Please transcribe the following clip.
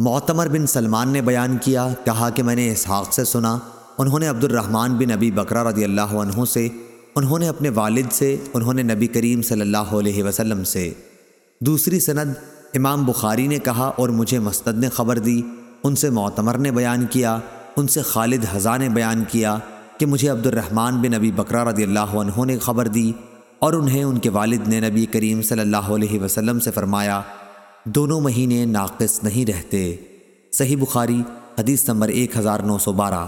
معتمر بن سلمان نے بیان کیا، کہا کہ میں نے اسحاق سے سنا۔ انہوں نے عبد الرحمن بن ابی بکرہ رضی اللہ عنہ سے، انہوں نے اپنے والد سے، انہوں نے نبی کریم صلی اللہ علیہ وسلم سے۔ دوسری سند امام بخاری نے کہا اور مجھے مستد نے خبر دی۔ ان سے معتمر نے بیان کیا، ان سے خالد حضا نے بیان کیا کہ مجھے عبد الرحمن بن ابی بکرہ رضی اللہ عنہ نے خبر دی اور انہیں ان کے والد نے نبی کریم صلی اللہ علیہ وسلم سے فرمایا دونوں مہینے ناقص نہیں رہتے۔ صحیح بخاری حدیث نمبر ایک ہزار نو سو بارہ۔